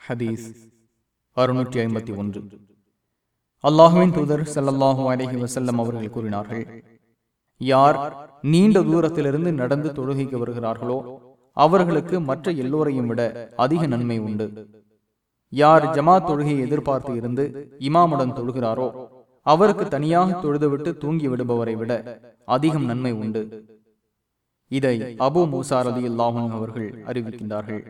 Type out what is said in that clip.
ஹதீஸ் அறுநூற்றி ஐம்பத்தி ஒன்று. அல்லாஹுவின் தூதர் ஸல்லல்லாஹு அலஹி வசல்லம் அவர்கள் கூறினார்கள் யார் நீண்ட தூரத்திலிருந்து நடந்து தொழுகைக்கு வருகிறார்களோ அவர்களுக்கு மற்ற எல்லோரையும் விட அதிக நன்மை உண்டு. யார் ஜமாத் தொழுகையை எதிர்பார்த்து இருந்து இமாமுடன் தொழுகிறாரோ அவருக்கு தனியாக தொழுதுவிட்டு தூங்கி விடுபவரை விட அதிகம் நன்மை உண்டு. இதை அபு மூசா ரதி அவர்கள் அறிவிக்கின்றார்கள்.